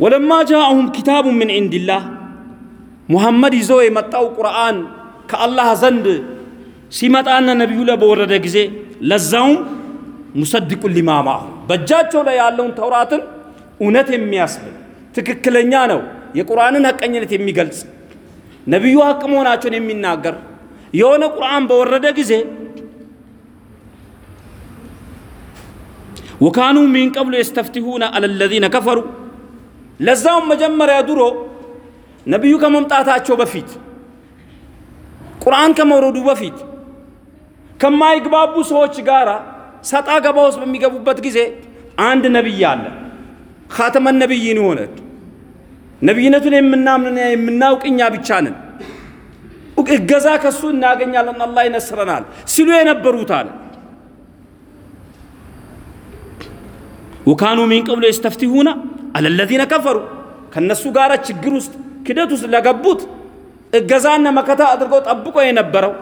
ወለማ ጃአሁም ኪታቡ ምን ዒንዲላህ? ሙሐመድ ይዞ የመጣው ቁርአን ከአላህ ዘንድ ሲመጣና ነቢዩ ላይ በወረደ ጊዜ ለዛውም ሙሰድቁን ሊማ በእጃቸው ላይ ያለውን ተውራትን እውነት የሚያስብል ትክክለኛ ነው፣ የቁርአንን ሐቀኝነት የሚገልጽ ነቢዩ ሐቅ መሆናቸውን የሚናገር የሆነ ቁርአን በወረደ ጊዜ ወካኑ ሚን ቀብሉ የስተፍቲሁነ አለ ለዚነ ከፈሩ ለዛውም መጀመሪያ ድሮ ነቢዩ ከመምጣታቸው በፊት ቁርአን ከመውረዱ በፊት ከማይግባቡ ሰዎች ጋር ሰጣ ገባ ውስጥ በሚገቡበት ጊዜ አንድ ነቢይ አለ። ኻተመ ነቢይን የሆነ ነቢይነቱን የምናምንና የምናውቅ እኛ ብቻ ነን። እገዛ ከሱ እናገኛለን አላህ ይነስረናል ሲሉ የነበሩት አለ። ወካኑ ሚን ቀብሉ የስተፍቲሁና አለ ለዚነ ከፈሩ ከነሱ ጋር ችግር ውስጥ ክደት ውስጥ ለገቡት እገዛና መከታ አድርገው ጠብቆ የነበረው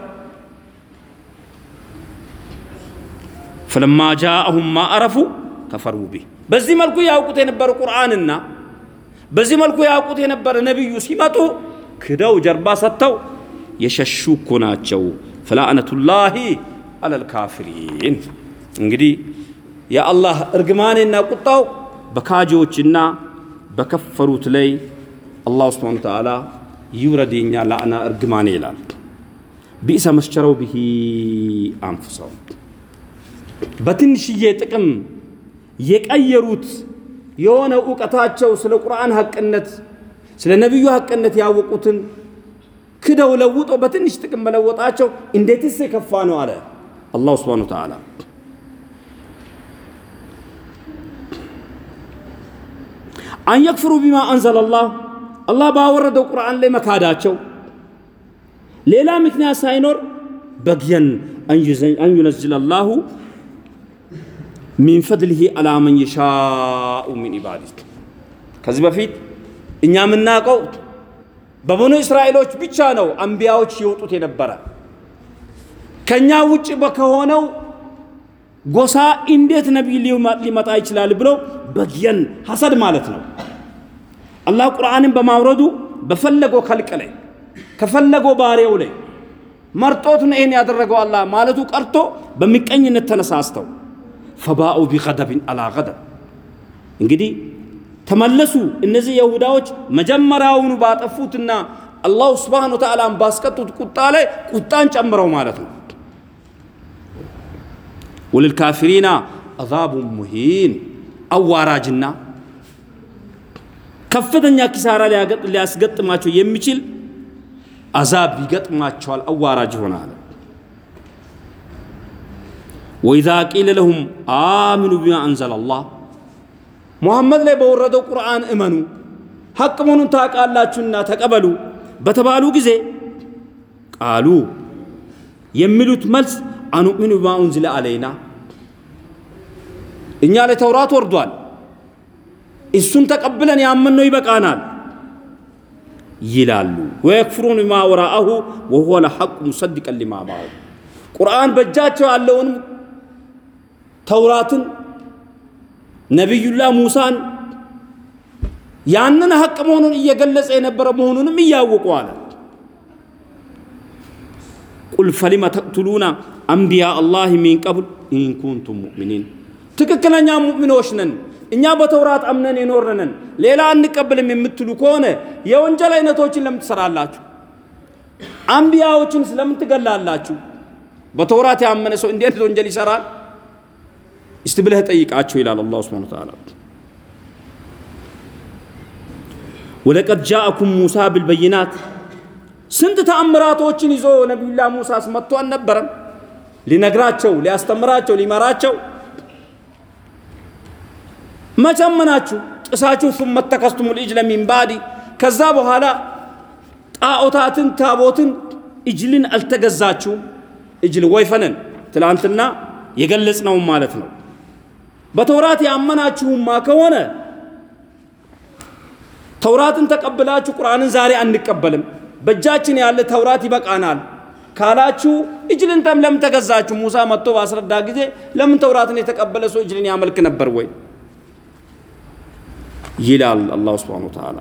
ፈለማ ጃአሁም ማ አረፉ ከፈሩ ቢህ በዚህ መልኩ ያውቁት የነበረ ቁርአንና በዚህ መልኩ ያውቁት የነበረ ነቢዩ ሲመጡ ክደው ጀርባ ሰጥተው የሸሹ እኮ ናቸው። ፈላእነቱላሂ አለል ካፊሪን። እንግዲህ የአላህ እርግማኔና ቁጣው በካጂዎችና በከፈሩት ላይ አላሁ ስብሓነ ወተዓላ ይውረድ የኛ ላዕና እርግማኔ ይላል። ቢእሰ መስቸረው ብሂ አንፍሰው በትንሽዬ ጥቅም የቀየሩት የሆነ እውቀታቸው ስለ ቁርአን ሐቅነት ስለ ነቢዩ ሐቅነት ያወቁትን ክደው ለውጦ በትንሽ ጥቅም መለወጣቸው እንዴትስ የከፋ ነው አለ አላሁ ስብሓነሁ ወተዓላ። አን የክፍሩ ቢማ አንዘለ ላህ አላህ ባወረደው ቁርአን ላይ መካዳቸው ሌላ ምክንያት ሳይኖር በግየን አን ዩነዝለ ላሁ ሚን ፈድሊሂ አላ መን የሻኡ ሚን ኢባዲህ ከዚህ በፊት እኛ የምናውቀው በበኑ እስራኤሎች ብቻ ነው አንቢያዎች የወጡት የነበረ። ከኛ ውጭ ከሆነው ጎሳ እንዴት ነቢይ ሊመጣ ይችላል ብሎ በግየን ሐሰድ ማለት ነው። አላህ ቁርአንን በማውረዱ በፈለገው ከልቅ ላይ ከፈለገው ባሪያው ላይ መርጦት ነው ይህን ያደረገው አላህ ማለቱ ቀርቶ በሚቀኝነት ተነሳስተው ፈባኡ ቢገደብን አላ ገደብ እንግዲህ ተመለሱ። እነዚህ የሁዳዎች መጀመሪያውኑ ባጠፉትና አላሁ ስብሓነ ወተዓላን ባስቀጡት ቁጣ ላይ ቁጣን ጨምረው ማለት ነው። ወልልካፊሪና አዛቡን ሙሂን አዋራጅና ከፍተኛ ኪሳራ ሊያስገጥማቸው የሚችል አዛብ ይገጥማቸዋል። አዋራጅ ይሆናል። ወኢዛ ቂለ ለሁም አሚኑ ቢማ አንዘለ ሙሐመድ ላይ በወረደው ቁርአን እመኑ ሐቅ መሆኑን ታውቃላችሁና ተቀበሉ በተባሉ ጊዜ ቃሉ የሚሉት መልስ አኑእሚኑ ቢማ ኡንዚለ አለይና እኛ ላይ ተውራት ወርዷል፣ እሱን ተቀብለን ያመንነው ይበቃናል ይላሉ። ويكفرون بما وراءه وهو الحق مصدقا لما معهم ቁርአን በእጃቸው ያለውንም ተውራትን ነቢዩላህ ሙሳን ያንን ሐቅ መሆኑን እየገለጸ የነበረ መሆኑንም እያወቁ አለ። قل فلم تقتلون أنبياء الله من قبل إن مؤمنين ትክክለኛ ሙእሚኖች ነን እኛ በተውራት አምነን የኖርን ነን ሌላ አንቀበልም የምትሉ ከሆነ የወንጀል አይነቶችን ለምን ትሰራላችሁ? አንቢያዎችን ስለምን ትገላላችሁ? በተውራት ያመነ ሰው እንዴት ወንጀል ይሰራል? እስቲ ብለህ ጠይቃቸው ይላል አላሁ ሱብሓነሁ ወተዓላ። ወለቀድ ጃአኩም ሙሳ ቢልበይናት ስንት ተአምራቶችን ይዞ ነቢዩላህ ሙሳስ መጥቶ አልነበረም? ሊነግራቸው፣ ሊያስተምራቸው፣ ሊመራቸው መቸመናችሁ ጥሳችሁ ሱመ ተከስቱም ልእጅለ ሚን ባዕድ ከዛ በኋላ ጣዖታትን ታቦትን እጅልን አልተገዛችሁም። እጅል ወይፈንን ትላንትና የገለጽነው ማለት ነው። በተውራት ያመናችሁማ ከሆነ ተውራትን ተቀብላችሁ ቁርአንን ዛሬ አንቀበልም። በእጃችን ያለ ተውራት ይበቃናል ካላችሁ እጅልን ለምን ተገዛችሁ? ሙሳ መጥቶ ባስረዳ ጊዜ ለምን ተውራትን የተቀበለ ሰው እጅልን ያመልክ ነበር ወይ? ይላል አላሁ ስብሓነሁ ወተዓላ።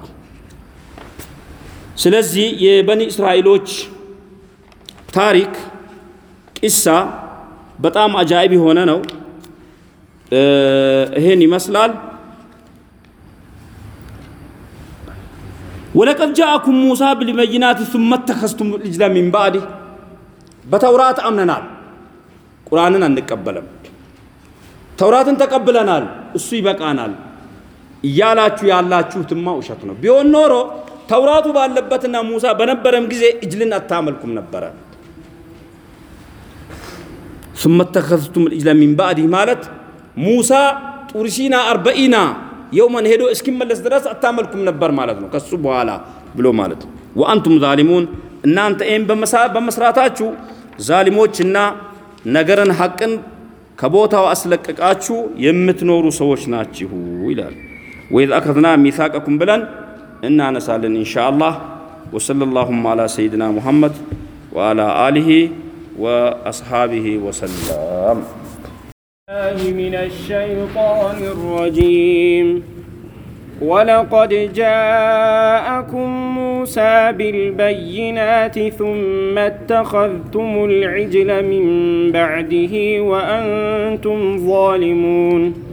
ስለዚህ የበኒ እስራኤሎች ታሪክ ቂሳ በጣም አጃኢብ የሆነ ነው። ይሄን ይመስላል። ወለቀድ ጃአኩም ሙሳ ብልበይናት ሱመ ተኸዝቱም ልጅለ ሚን ባዕዲ በተውራት አምነናል፣ ቁርአንን አንቀበለም። ተውራትን ተቀብለናል፣ እሱ ይበቃናል እያላችሁ ያላችሁትማ ውሸት ነው። ቢሆን ኖሮ ተውራቱ ባለበትና ሙሳ በነበረም ጊዜ እጅልን አታመልኩም ነበረ። ሱመ ተኸዝቱም ልጅለ ሚን ባዕዲ ማለት ሙሳ ጡርሲና አርበኢና የውመን ሄዶ እስኪመለስ ድረስ አታመልኩም ነበር ማለት ነው። ከሱ በኋላ ብሎ ማለት ነው። ወአንቱም ዛሊሙን እናንተ ይህም በመስራታችሁ ዛሊሞችና ነገርን ሐቅን ከቦታው አስለቅቃችሁ የምትኖሩ ሰዎች ናችሁ ይላል። وإذ أخذنا ميثاقكم بلن إنا نسألن إن شاء الله. وصلى اللهم على سيدنا محمد وعلى آله وأصحابه وسلم. الله من الشيطان الرجيم. ولقد جاءكم موسى بالبينات ثم اتخذتم العجل من بعده وأنتم ظالمون.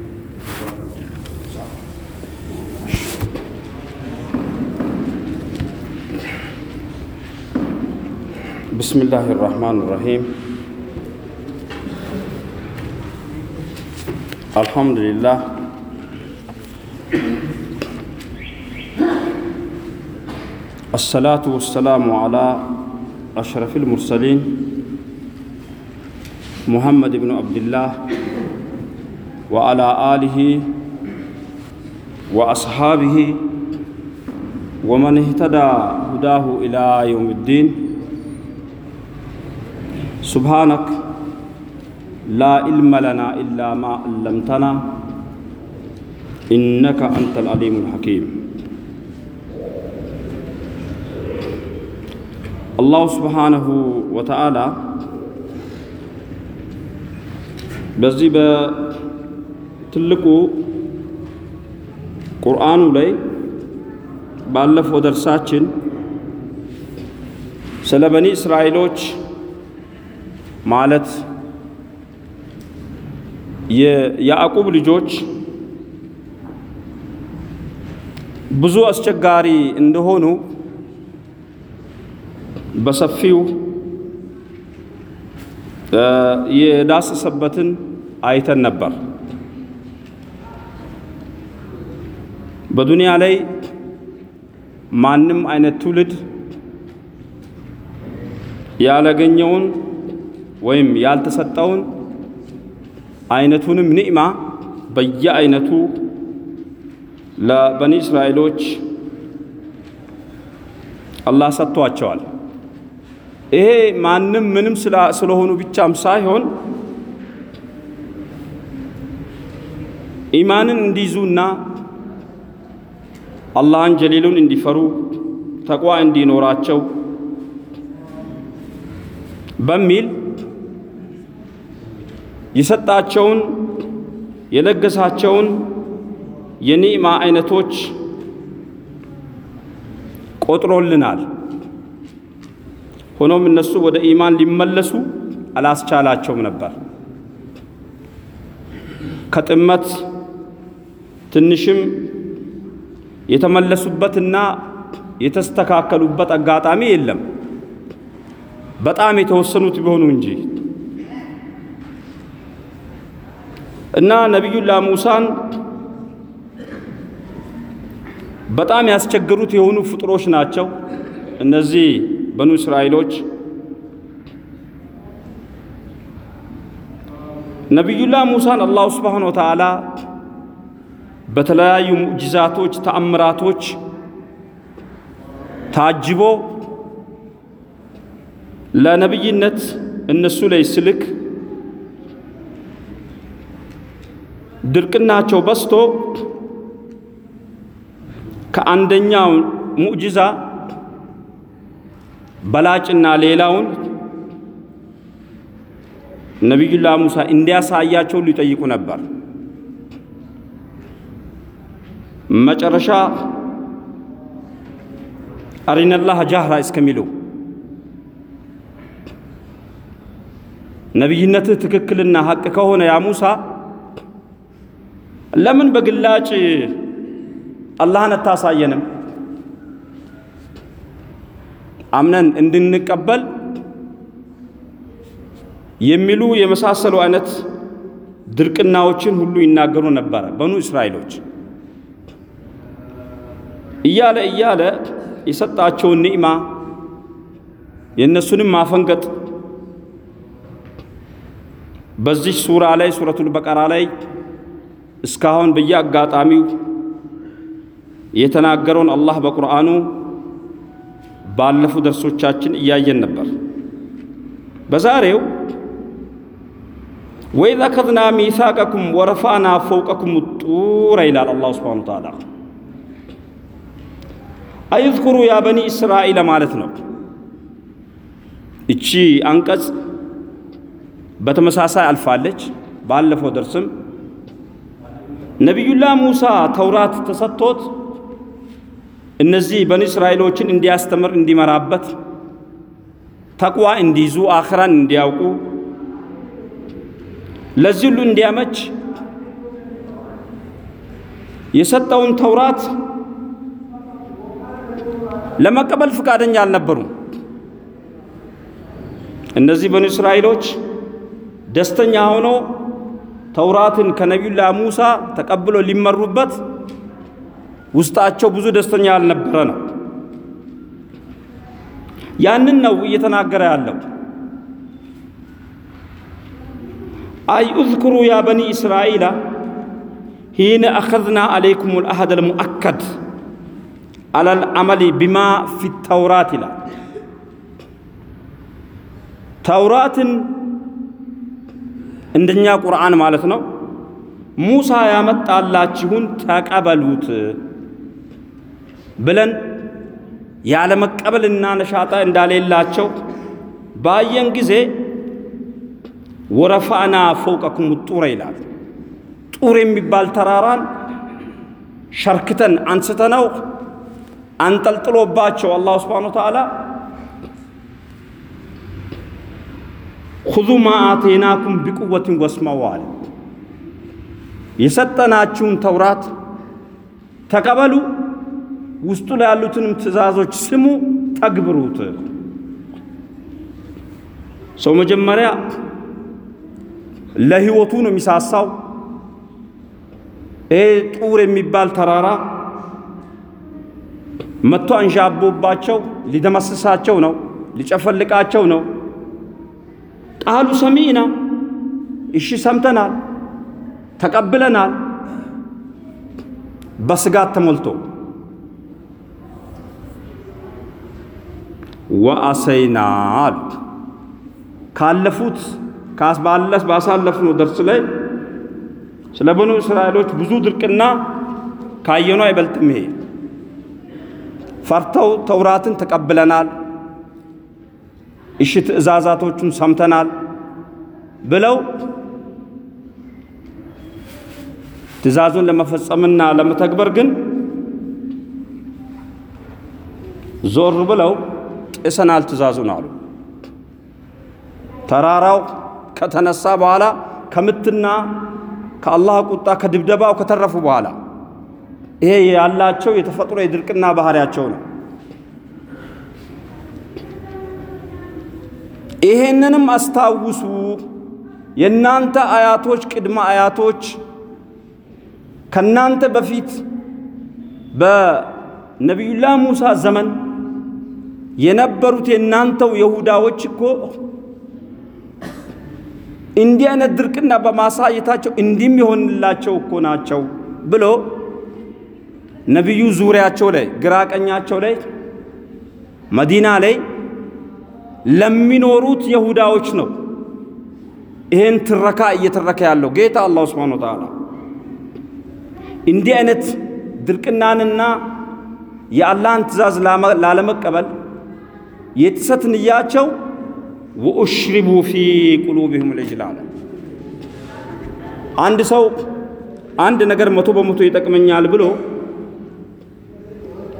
بسم الله الرحمن الرحيم الحمد لله الصلاة والسلام على أشرف المرسلين محمد بن عبد الله وعلى آله وأصحابه ومن اهتدى هداه إلى يوم الدين سبحانك لا علم لنا إلا ما علمتنا إنك أنت العليم الحكيم الله سبحانه وتعالى በዚህ በትልቁ ቁርአኑ ላይ ባለፈው ደርሳችን ስለ በኒ እስራኤሎች ማለት የያዕቁብ ልጆች ብዙ አስቸጋሪ እንደሆኑ በሰፊው የዳሰሰበትን አይተን ነበር። በዱንያ ላይ ማንም አይነት ትውልድ ያላገኘውን ወይም ያልተሰጠውን አይነቱንም ኒዕማ በየአይነቱ ለበኒ እስራኤሎች አላህ ሰጥቷቸዋል። ይሄ ማንም ምንም ስለሆኑ ብቻም ሳይሆን ኢማንን እንዲይዙና አላህን ጀሊሉን እንዲፈሩ ተቋ እንዲኖራቸው በሚል የሰጣቸውን የለገሳቸውን የኒዕማ አይነቶች ቆጥሮልናል። ሆኖም እነሱ ወደ ኢማን ሊመለሱ አላስቻላቸውም ነበር። ከጥመት ትንሽም የተመለሱበትና የተስተካከሉበት አጋጣሚ የለም። በጣም የተወሰኑት ቢሆኑ እንጂ እና ነቢዩላ ሙሳን በጣም ያስቸገሩት የሆኑ ፍጡሮች ናቸው እነዚህ በኑ እስራኤሎች። ነቢዩላ ሙሳን አላሁ ስብሓነ ወተዓላ በተለያዩ ሙዕጅዛቶች፣ ተአምራቶች ታጅቦ ለነብይነት እነሱ ላይ ስልክ ድርቅናቸው በስቶ ከአንደኛው ሙዕጅዛ በላጭና ሌላውን ነቢዩላህ ሙሳ እንዲያሳያቸው ሊጠይቁ ነበር። መጨረሻ አሪነላህ ጃህራ እስከሚሉ ነቢይነትህ ትክክልና ሐቅ ከሆነ ያ ሙሳ ለምን በግላጭ አላህን አታሳየንም? አምነን እንድንቀበል የሚሉ የመሳሰሉ አይነት ድርቅናዎችን ሁሉ ይናገሩ ነበረ በኑ እስራኤሎች። እያለ እያለ የሰጣቸውን ኒዕማ የእነሱንም ማፈንገጥ በዚህ ሱራ ላይ ሱረቱል በቀራ ላይ እስካሁን በየአጋጣሚው የተናገረውን አላህ በቁርአኑ ባለፉ ደርሶቻችን እያየን ነበር። በዛሬው ወኢዝ አኸዝና ሚሳቀኩም ወረፋና ፈውቀኩም ጡረ ይላል አላሁ ስብሓነሁ ወተዓላ። አይዝኩሩ ያ በኒ እስራኤል ማለት ነው። እቺ አንቀጽ በተመሳሳይ አልፋለች። ባለፈው ደርስም ነቢዩላህ ሙሳ ተውራት ተሰጥቶት እነዚህ በኒ እስራኤሎችን እንዲያስተምር እንዲመራበት ተቅዋ እንዲይዙ አኽራን እንዲያውቁ ለዚህ ሁሉ እንዲያመች የሰጠውን ተውራት ለመቀበል ፈቃደኛ አልነበሩም። እነዚህ በኒ እስራኤሎች ደስተኛ ሆኖ ተውራትን ከነቢዩላህ ሙሳ ተቀብሎ ሊመሩበት ውስጣቸው ብዙ ደስተኛ ያልነበረ ነው። ያንን ነው እየተናገረ ያለው። አይ እዝኩሩ ያ በኒ እስራኤላ ሂነ አኸዝና አለይኩም ልአህድ ልሙአከድ አለል አመሊ ቢማ ፊ ተውራት ይላል። ተውራትን እንደኛ ቁርአን ማለት ነው። ሙሳ ያመጣላችሁን ተቀበሉት ብለን ያለመቀበልና ነሻጣ እንዳሌላቸው ባየን ጊዜ ወረፋና ፈውቀኩም ጡረ ይላል። ጡር የሚባል ተራራን ሸርክተን አንስተነው አንጠልጥሎባቸው አላሁ ስብሓነ ወተዓላ ሁዙ ማ ቢቁወትን ወስመው አለ። የሰጠናችሁን ተውራት ተቀበሉ፣ ውስጡ ላይ ያሉትንም ትእዛዞች ስሙ፣ ተግብሩት። ሰው መጀመሪያ ለህይወቱ ነው የሚሳሳው። ይሄ ጡር የሚባል ተራራ መጥቶ አንዣቦባቸው ሊደመስሳቸው ነው፣ ሊጨፈልቃቸው ነው። ቃሉ ሰሚዕና እሺ ሰምተናል፣ ተቀብለናል። በስጋት ተሞልቶ ወአሰይና አሉት። ካለፉት ባለስ ባሳለፍነው ደርስ ላይ ስለ በኑ እስራኤሎች ብዙ ድርቅና ካየኑ አይበልጥም። ይሄ ፈርተው ተውራትን ተቀብለናል እሺ ትእዛዛቶቹን ሰምተናል ብለው ትእዛዙን ለመፈጸምና ለመተግበር ግን ዞር ብለው ጥሰናል ትእዛዙን አሉ። ተራራው ከተነሳ በኋላ ከምትና ከአላህ ቁጣ ከድብደባው ከተረፉ በኋላ ይሄ ያላቸው የተፈጥሮ የድርቅና ባህሪያቸው ነው። ይሄንንም አስታውሱ። የእናንተ አያቶች ቅድመ አያቶች ከናንተ በፊት በነቢዩላህ ሙሳ ዘመን የነበሩት የእናንተው የሁዳዎች እኮ እንዲህ አይነት ድርቅና በማሳየታቸው እንዲህም የሆንላቸው እኮ ናቸው ብሎ ነቢዩ ዙሪያቸው ላይ ግራ ቀኛቸው ላይ መዲና ላይ ለሚኖሩት የሁዳዎች ነው ይሄን ትረካ እየተረከ ያለው ጌታ አላሁ ስብሓነ ወተዓላ እንዲህ አይነት ድርቅናንና የአላህን ትእዛዝ ላለመቀበል የጥሰት ንያቸው ወኡሽሪቡ ፊ ቁሉብህም ልጅል አለ። አንድ ሰው አንድ ነገር መቶ በመቶ ይጠቅመኛል ብሎ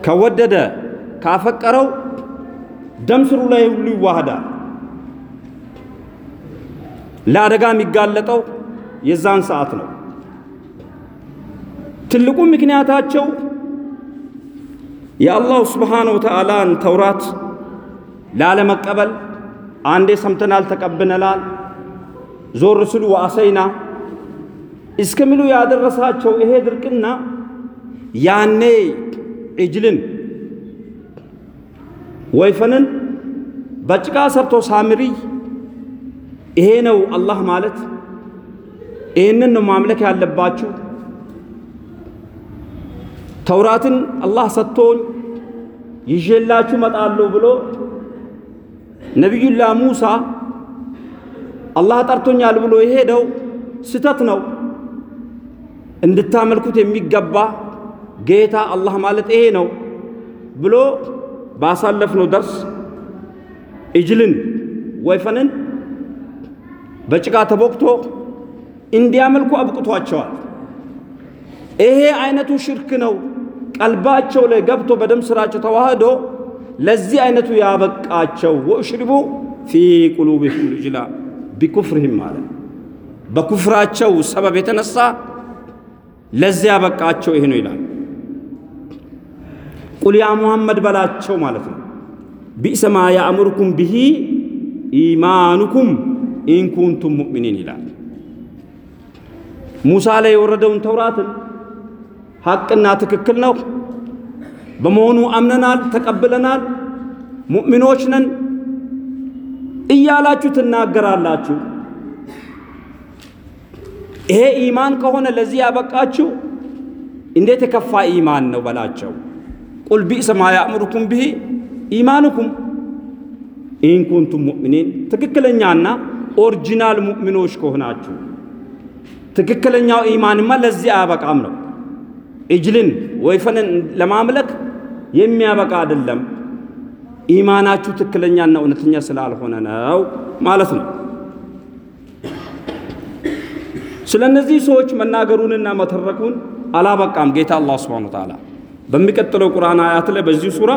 ከወደደ ካፈቀረው ደም ስሩ ላይ ሁሉ ይዋህዳል። ለአደጋ የሚጋለጠው የዛን ሰዓት ነው። ትልቁ ምክንያታቸው የአላሁ ስብሓነሁ ወተዓላን ተውራት ላለመቀበል አንዴ ሰምተናል፣ ተቀብነናል፣ ዞር ስሉ ወአሰይና እስከሚሉ ያደረሳቸው ይሄ ድርቅና ያኔ ዕጅልን ወይፈንን በጭቃ ሰርቶ ሳምሪ። ይሄ ነው አላህ ማለት። ይህንን ነው ማምለክ ያለባችሁ። ተውራትን አላህ ሰጥቶኝ ይዤላችሁ መጣለሁ ብሎ ነቢዩላ ሙሳ አላህ ጠርቶኛል ብሎ የሄደው ስተት ነው። እንድታመልኩት የሚገባ ጌታ አላህ ማለት ይሄ ነው ብሎ ባሳለፍነው ደርስ እጅልን ወይፈንን በጭቃ ተቦክቶ እንዲያመልኩ አብቅቷቸዋል። ይሄ አይነቱ ሽርክ ነው። ቀልባቸው ላይ ገብቶ በደም ስራቸው ተዋህዶ ለዚህ አይነቱ ያበቃቸው ወእሽሪቡ ፊ ቁሉቢሂም ልጅላ ቢኩፍርህም ማለት በኩፍራቸው ሰበብ የተነሳ ለዚህ ያበቃቸው ይሄ ነው ይላል። ቁል ያ ሙሐመድ በላቸው ማለት ነው። ቢእሰ ማ ያእምሩኩም ብሂ ኢማኑኩም ኢንኩንቱም ሙእሚኒን ይላል። ሙሳ ላይ የወረደውን ተውራትን ሐቅና ትክክል ነው በመሆኑ አምነናል፣ ተቀብለናል፣ ሙእሚኖች ነን እያላችሁ ትናገራላችሁ። ይሄ ኢማን ከሆነ ለዚህ ያበቃችሁ እንዴት የከፋ ኢማን ነው በላቸው። قل بئسما يأمركم به إيمانكم إن كنتم مؤمنين ትክክለኛና original ሙእሚኖች ከሆናችሁ ትክክለኛው ኢማንማ ለዚህ አያበቃም ነው። እጅልን ወይፈንን ለማምለክ የሚያበቃ አይደለም። ኢማናችሁ ትክክለኛና እውነተኛ ስላልሆነ ነው ማለት ነው። ስለ እነዚህ ሰዎች መናገሩንና መተረኩን አላበቃም ጌታ አላህ ሱብሓነሁ ወተዓላ በሚቀጥለው ቁርአን አያት ላይ በዚህ ሱራ